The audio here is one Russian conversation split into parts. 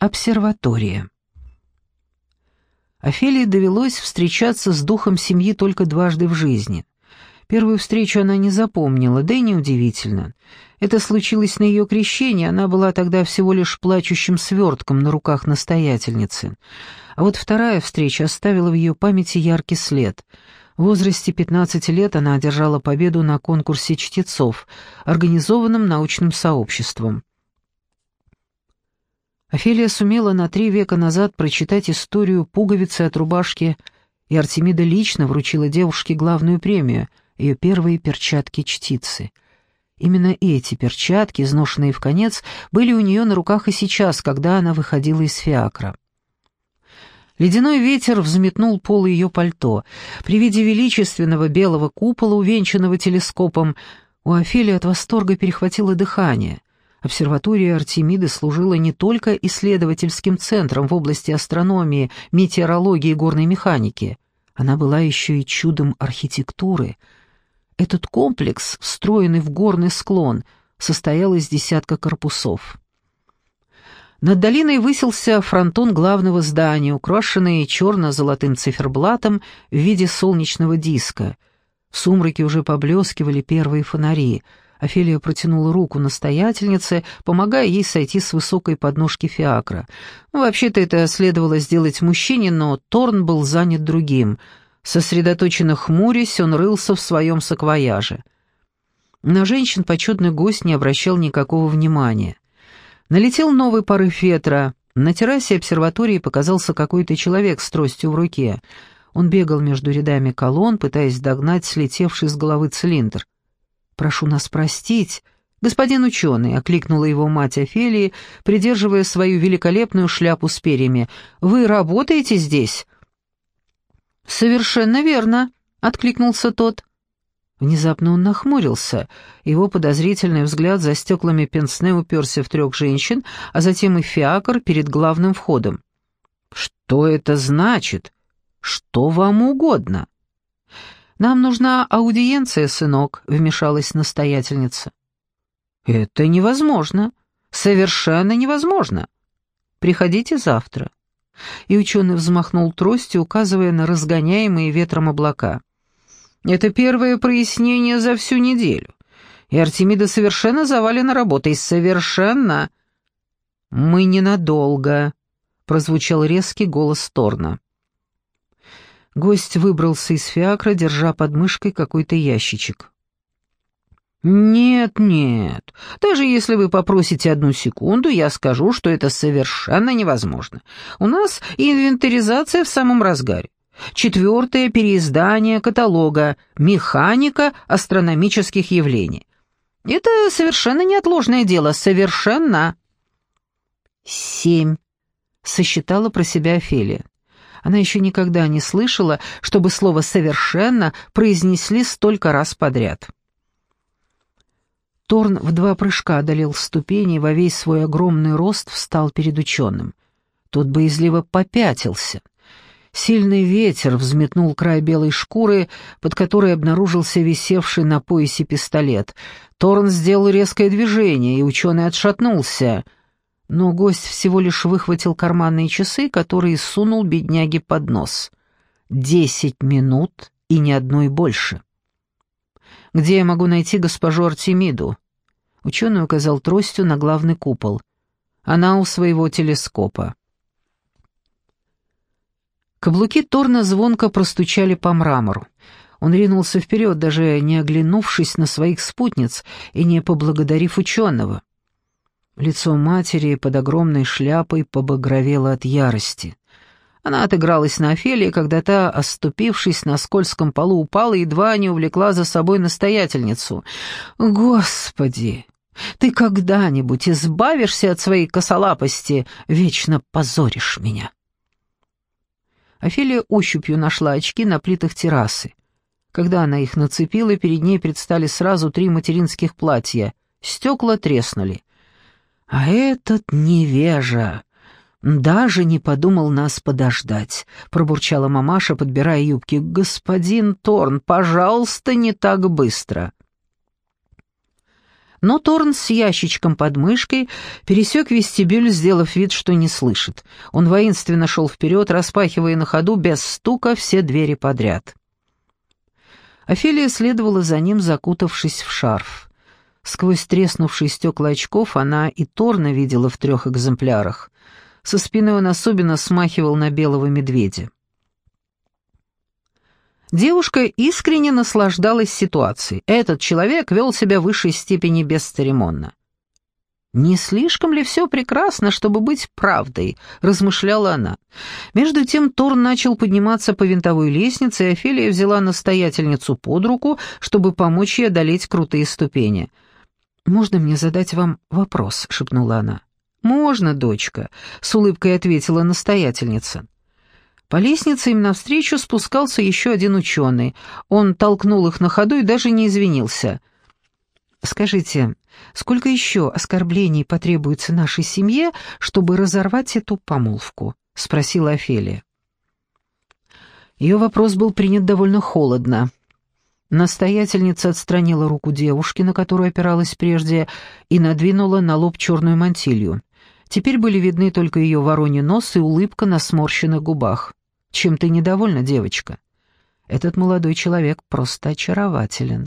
Обсерватория. Офелии довелось встречаться с духом семьи только дважды в жизни. Первую встречу она не запомнила, да и неудивительно. Это случилось на ее крещении, она была тогда всего лишь плачущим свертком на руках настоятельницы. А вот вторая встреча оставила в ее памяти яркий след. В возрасте 15 лет она одержала победу на конкурсе чтецов, организованном научным сообществом. Офелия сумела на три века назад прочитать историю пуговицы от рубашки, и Артемида лично вручила девушке главную премию — ее первые перчатки-чтицы. Именно эти перчатки, изношенные в конец, были у нее на руках и сейчас, когда она выходила из фиакра. Ледяной ветер взметнул пол ее пальто. При виде величественного белого купола, увенчанного телескопом, у Офелии от восторга перехватило дыхание. Обсерватория Артемиды служила не только исследовательским центром в области астрономии, метеорологии и горной механики. Она была еще и чудом архитектуры — этот комплекс, встроенный в горный склон, состоял из десятка корпусов. Над долиной высился фронтон главного здания, украшенный черно-золотым циферблатом в виде солнечного диска. В сумраке уже поблескивали первые фонари. Офелия протянула руку настоятельнице, помогая ей сойти с высокой подножки фиакра. Вообще-то это следовало сделать мужчине, но Торн был занят другим — Сосредоточенно хмурясь, он рылся в своем саквояже. На женщин почетный гость не обращал никакого внимания. Налетел новый порыв ветра. На террасе обсерватории показался какой-то человек с тростью в руке. Он бегал между рядами колонн, пытаясь догнать слетевший с головы цилиндр. «Прошу нас простить», «Господин ученый», — окликнула его мать Офелии, придерживая свою великолепную шляпу с перьями, — «вы работаете здесь?» «Совершенно верно», — откликнулся тот. Внезапно он нахмурился. Его подозрительный взгляд за стеклами пенсне уперся в трех женщин, а затем и фиакр перед главным входом. «Что это значит? Что вам угодно?» «Нам нужна аудиенция, сынок», — вмешалась настоятельница. «Это невозможно. Совершенно невозможно. Приходите завтра» и ученый взмахнул тростью, указывая на разгоняемые ветром облака. «Это первое прояснение за всю неделю, и Артемида совершенно завалена работой, совершенно!» «Мы ненадолго», — прозвучал резкий голос Торна. Гость выбрался из фиакра, держа под мышкой какой-то ящичек. «Нет, нет. Даже если вы попросите одну секунду, я скажу, что это совершенно невозможно. У нас инвентаризация в самом разгаре. Четвертое переиздание каталога «Механика астрономических явлений». Это совершенно неотложное дело, совершенно. «Семь», — сосчитала про себя Офелия. Она еще никогда не слышала, чтобы слово «совершенно» произнесли столько раз подряд. Торн в два прыжка одолел ступени и во весь свой огромный рост встал перед ученым. Тот боязливо попятился. Сильный ветер взметнул край белой шкуры, под которой обнаружился висевший на поясе пистолет. Торн сделал резкое движение, и ученый отшатнулся. Но гость всего лишь выхватил карманные часы, которые сунул бедняге под нос. Десять минут и ни одной больше. «Где я могу найти госпожу Артемиду?» Ученый указал тростью на главный купол. Она у своего телескопа. Каблуки Торна звонко простучали по мрамору. Он ринулся вперед, даже не оглянувшись на своих спутниц и не поблагодарив ученого. Лицо матери под огромной шляпой побагровело от ярости. Она отыгралась на Офелии, когда та, оступившись на скользком полу, упала и едва не увлекла за собой настоятельницу. «Господи! Ты когда-нибудь избавишься от своей косолапости, вечно позоришь меня. Офелия ощупью нашла очки на плитах террасы. Когда она их нацепила, перед ней предстали сразу три материнских платья. Стекла треснули. А этот невежа даже не подумал нас подождать, пробурчала мамаша, подбирая юбки. Господин Торн, пожалуйста, не так быстро. Но Торн с ящичком под мышкой пересек вестибюль, сделав вид, что не слышит. Он воинственно шел вперед, распахивая на ходу без стука все двери подряд. Офелия следовала за ним, закутавшись в шарф. Сквозь треснувшие стекла очков она и Торна видела в трех экземплярах. Со спины он особенно смахивал на белого медведя. Девушка искренне наслаждалась ситуацией. Этот человек вел себя в высшей степени бесцеремонно. «Не слишком ли все прекрасно, чтобы быть правдой?» — размышляла она. Между тем Торн начал подниматься по винтовой лестнице, и Офелия взяла настоятельницу под руку, чтобы помочь ей одолеть крутые ступени. «Можно мне задать вам вопрос?» — шепнула она. «Можно, дочка», — с улыбкой ответила настоятельница. По лестнице им навстречу спускался еще один ученый. Он толкнул их на ходу и даже не извинился. «Скажите, сколько еще оскорблений потребуется нашей семье, чтобы разорвать эту помолвку?» — спросила Офелия. Ее вопрос был принят довольно холодно. Настоятельница отстранила руку девушки, на которую опиралась прежде, и надвинула на лоб черную мантилью. Теперь были видны только ее вороний нос и улыбка на сморщенных губах. Чем ты недовольна, девочка? Этот молодой человек просто очарователен.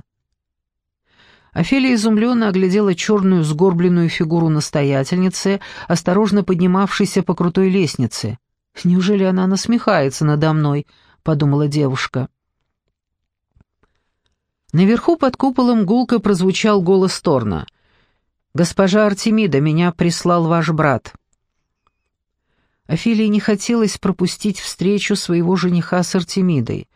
Офелия изумленно оглядела черную сгорбленную фигуру настоятельницы, осторожно поднимавшейся по крутой лестнице. «Неужели она насмехается надо мной?» — подумала девушка. Наверху под куполом гулко прозвучал голос Торна. «Госпожа Артемида, меня прислал ваш брат». Офелии не хотелось пропустить встречу своего жениха с Артемидой.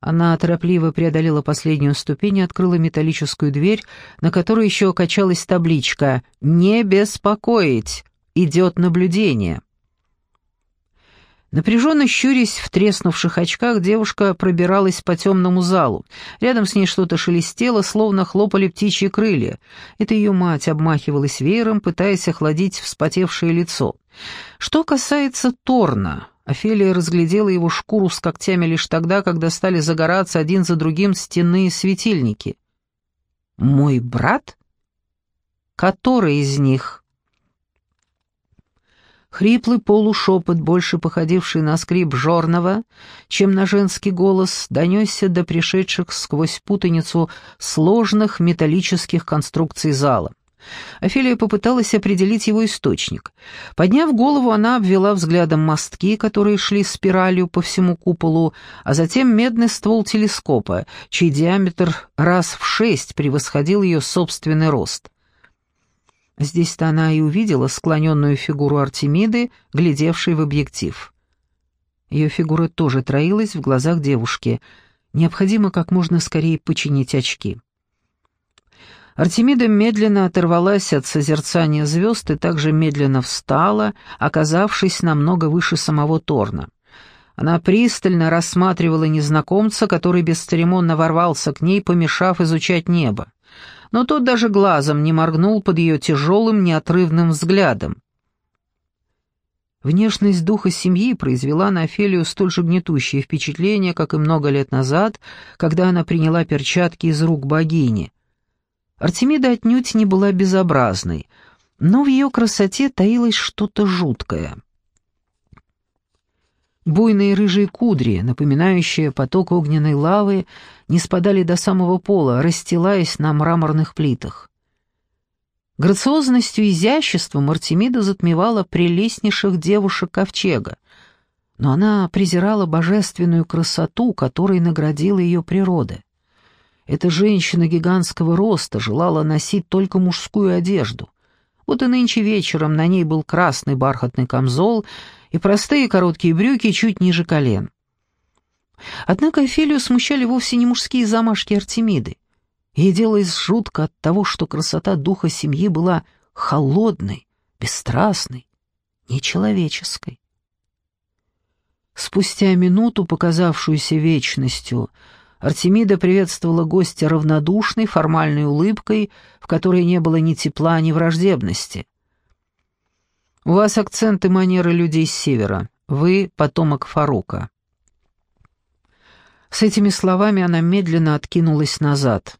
Она торопливо преодолела последнюю ступень и открыла металлическую дверь, на которой еще качалась табличка «Не беспокоить! Идет наблюдение!». Напряженно щурясь в треснувших очках, девушка пробиралась по темному залу. Рядом с ней что-то шелестело, словно хлопали птичьи крылья. Это ее мать обмахивалась веером, пытаясь охладить вспотевшее лицо. Что касается Торна, Офелия разглядела его шкуру с когтями лишь тогда, когда стали загораться один за другим стенные светильники. «Мой брат? Который из них?» Хриплый полушепот, больше походивший на скрип жорного, чем на женский голос, донесся до пришедших сквозь путаницу сложных металлических конструкций зала. Офелия попыталась определить его источник. Подняв голову, она обвела взглядом мостки, которые шли спиралью по всему куполу, а затем медный ствол телескопа, чей диаметр раз в шесть превосходил ее собственный рост. Здесь-то она и увидела склоненную фигуру Артемиды, глядевшей в объектив. Ее фигура тоже троилась в глазах девушки. Необходимо как можно скорее починить очки. Артемида медленно оторвалась от созерцания звезд и также медленно встала, оказавшись намного выше самого Торна. Она пристально рассматривала незнакомца, который бесцеремонно ворвался к ней, помешав изучать небо но тот даже глазом не моргнул под ее тяжелым, неотрывным взглядом. Внешность духа семьи произвела на Офелию столь же гнетущее впечатление, как и много лет назад, когда она приняла перчатки из рук богини. Артемида отнюдь не была безобразной, но в ее красоте таилось что-то жуткое — Буйные рыжие кудри, напоминающие поток огненной лавы, не спадали до самого пола, расстилаясь на мраморных плитах. Грациозностью и изяществом Артемида затмевала прелестнейших девушек ковчега, но она презирала божественную красоту, которой наградила ее природа. Эта женщина гигантского роста желала носить только мужскую одежду. Вот и нынче вечером на ней был красный бархатный камзол — и простые короткие брюки чуть ниже колен. Однако Офелию смущали вовсе не мужские замашки Артемиды. Ей делалось жутко от того, что красота духа семьи была холодной, бесстрастной, нечеловеческой. Спустя минуту, показавшуюся вечностью, Артемида приветствовала гостя равнодушной, формальной улыбкой, в которой не было ни тепла, ни враждебности. У вас акцент и манеры людей с севера. Вы потомок Фарука». С этими словами она медленно откинулась назад.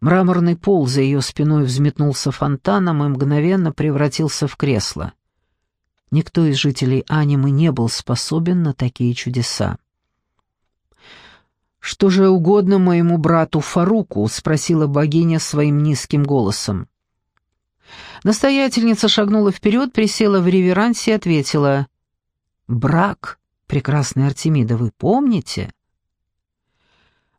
Мраморный пол за ее спиной взметнулся фонтаном и мгновенно превратился в кресло. Никто из жителей анимы не был способен на такие чудеса. «Что же угодно моему брату Фаруку?» — спросила богиня своим низким голосом. Настоятельница шагнула вперед, присела в реверансе и ответила. «Брак, прекрасная Артемида, вы помните?»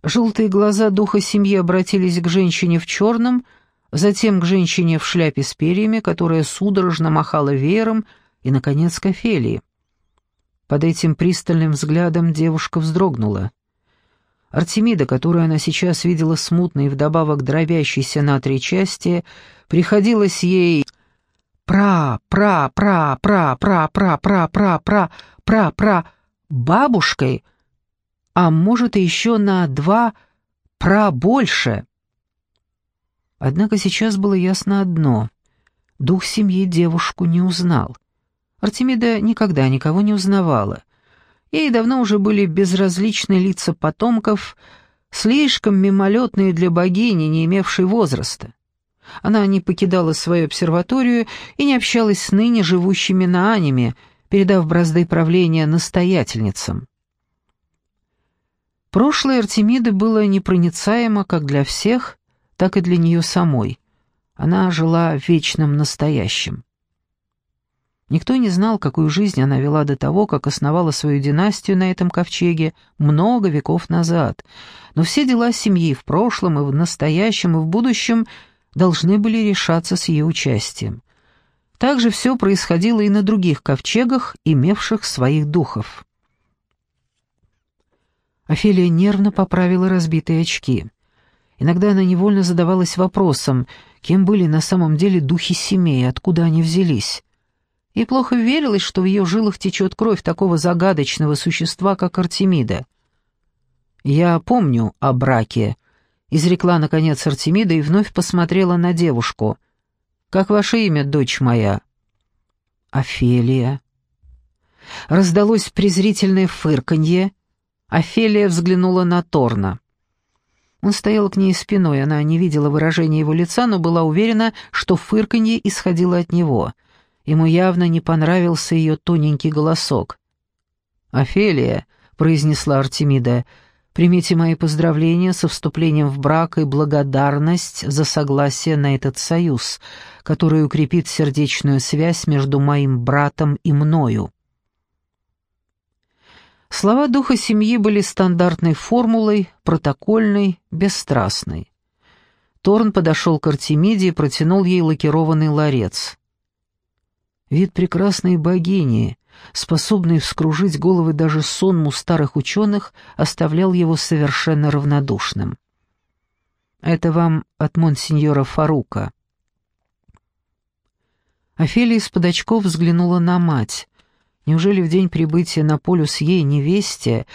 Желтые глаза духа семьи обратились к женщине в черном, затем к женщине в шляпе с перьями, которая судорожно махала веером, и, наконец, к Офелии. Под этим пристальным взглядом девушка вздрогнула. Артемида, которую она сейчас видела смутно и вдобавок дробящейся на три части, приходилась ей пра-пра-пра-пра-пра-пра-пра-пра-пра бабушкой, а может и еще на два пра больше. Однако сейчас было ясно одно — дух семьи девушку не узнал. Артемида никогда никого не узнавала. Ей давно уже были безразличны лица потомков, слишком мимолетные для богини, не имевшей возраста. Она не покидала свою обсерваторию и не общалась с ныне живущими на аниме, передав бразды правления настоятельницам. Прошлое Артемиды было непроницаемо как для всех, так и для нее самой. Она жила в вечном настоящем. Никто не знал, какую жизнь она вела до того, как основала свою династию на этом ковчеге много веков назад. Но все дела семьи в прошлом и в настоящем и в будущем должны были решаться с ее участием. Также все происходило и на других ковчегах, имевших своих духов. Офелия нервно поправила разбитые очки. Иногда она невольно задавалась вопросом, кем были на самом деле духи семей, откуда они взялись и плохо верилось, что в ее жилах течет кровь такого загадочного существа, как Артемида. «Я помню о браке», — изрекла, наконец, Артемида и вновь посмотрела на девушку. «Как ваше имя, дочь моя?» «Офелия». Раздалось презрительное фырканье. Офелия взглянула на Торна. Он стоял к ней спиной, она не видела выражения его лица, но была уверена, что фырканье исходило от него — Ему явно не понравился ее тоненький голосок. «Офелия», — произнесла Артемида, — «примите мои поздравления со вступлением в брак и благодарность за согласие на этот союз, который укрепит сердечную связь между моим братом и мною». Слова духа семьи были стандартной формулой, протокольной, бесстрастной. Торн подошел к Артемиде и протянул ей лакированный ларец. Вид прекрасной богини, способной вскружить головы даже сонму старых ученых, оставлял его совершенно равнодушным. «Это вам от монсеньора Фарука». Офелия из-под очков взглянула на мать. Неужели в день прибытия на полюс ей, невесте,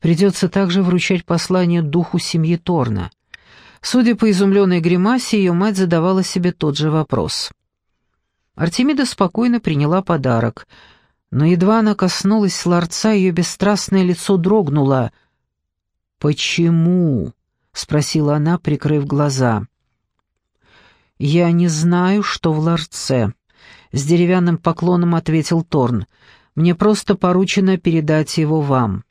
придется также вручать послание духу семьи Торна? Судя по изумленной гримасе, ее мать задавала себе тот же вопрос. Артемида спокойно приняла подарок, но едва она коснулась ларца, ее бесстрастное лицо дрогнуло. «Почему?» — спросила она, прикрыв глаза. «Я не знаю, что в ларце», — с деревянным поклоном ответил Торн. «Мне просто поручено передать его вам».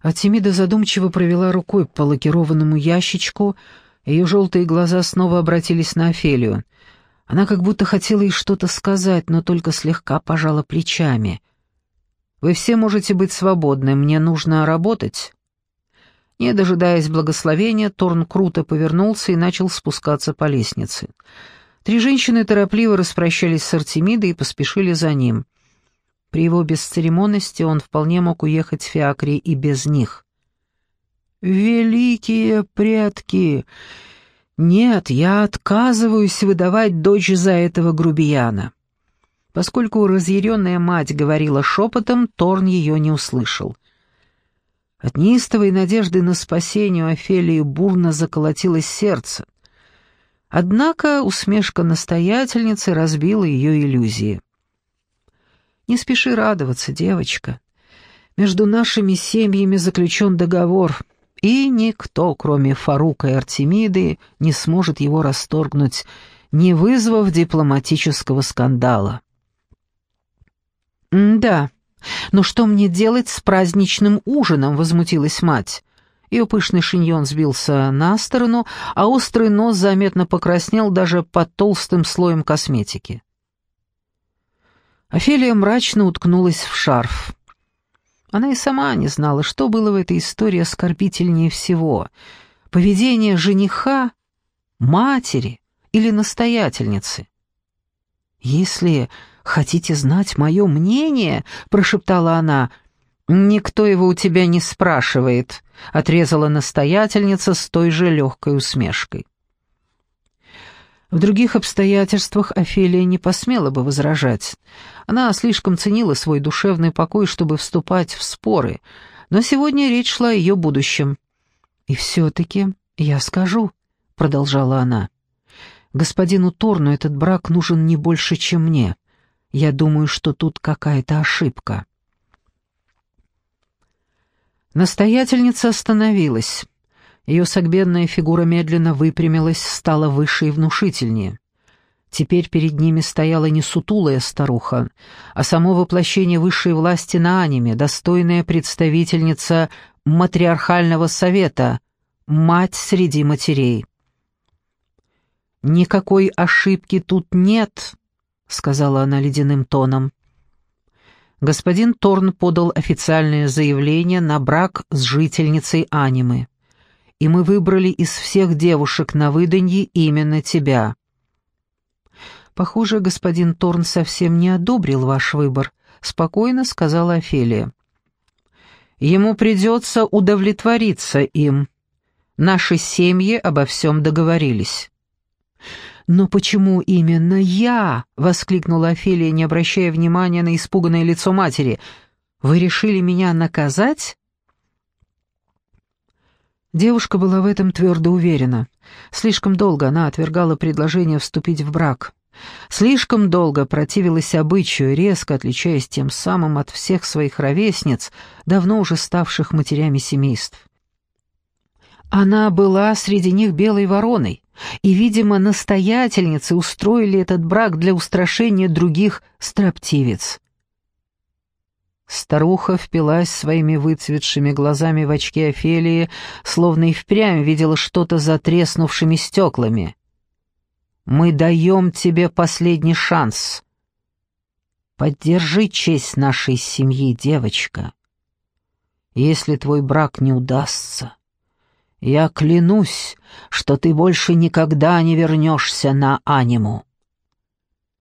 Артемида задумчиво провела рукой по лакированному ящичку, ее желтые глаза снова обратились на Офелию. Она как будто хотела ей что-то сказать, но только слегка пожала плечами. «Вы все можете быть свободны, мне нужно работать». Не дожидаясь благословения, Торн круто повернулся и начал спускаться по лестнице. Три женщины торопливо распрощались с Артемидой и поспешили за ним. При его бесцеремонности он вполне мог уехать в Фиакре и без них. «Великие предки!» «Нет, я отказываюсь выдавать дочь за этого грубияна». Поскольку разъяренная мать говорила шепотом, Торн ее не услышал. От неистовой надежды на спасение Офелии бурно заколотилось сердце. Однако усмешка настоятельницы разбила ее иллюзии. «Не спеши радоваться, девочка. Между нашими семьями заключен договор, и никто, кроме Фарука и Артемиды, не сможет его расторгнуть, не вызвав дипломатического скандала. «Да, но что мне делать с праздничным ужином?» — возмутилась мать. Ее пышный шиньон сбился на сторону, а острый нос заметно покраснел даже под толстым слоем косметики. Офелия мрачно уткнулась в шарф. Она и сама не знала, что было в этой истории оскорбительнее всего. Поведение жениха, матери или настоятельницы. «Если хотите знать мое мнение», — прошептала она, — «никто его у тебя не спрашивает», — отрезала настоятельница с той же легкой усмешкой. В других обстоятельствах Офелия не посмела бы возражать. Она слишком ценила свой душевный покой, чтобы вступать в споры, но сегодня речь шла о ее будущем. «И все-таки я скажу», — продолжала она, — «господину Торну этот брак нужен не больше, чем мне. Я думаю, что тут какая-то ошибка». Настоятельница остановилась. Ее согбенная фигура медленно выпрямилась, стала выше и внушительнее. Теперь перед ними стояла не сутулая старуха, а само воплощение высшей власти на аниме, достойная представительница матриархального совета, мать среди матерей. «Никакой ошибки тут нет», — сказала она ледяным тоном. Господин Торн подал официальное заявление на брак с жительницей анимы и мы выбрали из всех девушек на выданье именно тебя. Похоже, господин Торн совсем не одобрил ваш выбор, спокойно сказала Офелия. Ему придется удовлетвориться им. Наши семьи обо всем договорились. «Но почему именно я?» — воскликнула Офелия, не обращая внимания на испуганное лицо матери. «Вы решили меня наказать?» Девушка была в этом твердо уверена. Слишком долго она отвергала предложение вступить в брак. Слишком долго противилась обычаю, резко отличаясь тем самым от всех своих ровесниц, давно уже ставших матерями семейств. Она была среди них белой вороной, и, видимо, настоятельницы устроили этот брак для устрашения других строптивец. Старуха впилась своими выцветшими глазами в очки Офелии, словно и впрямь видела что-то за треснувшими стеклами. «Мы даем тебе последний шанс. Поддержи честь нашей семьи, девочка. Если твой брак не удастся, я клянусь, что ты больше никогда не вернешься на аниму».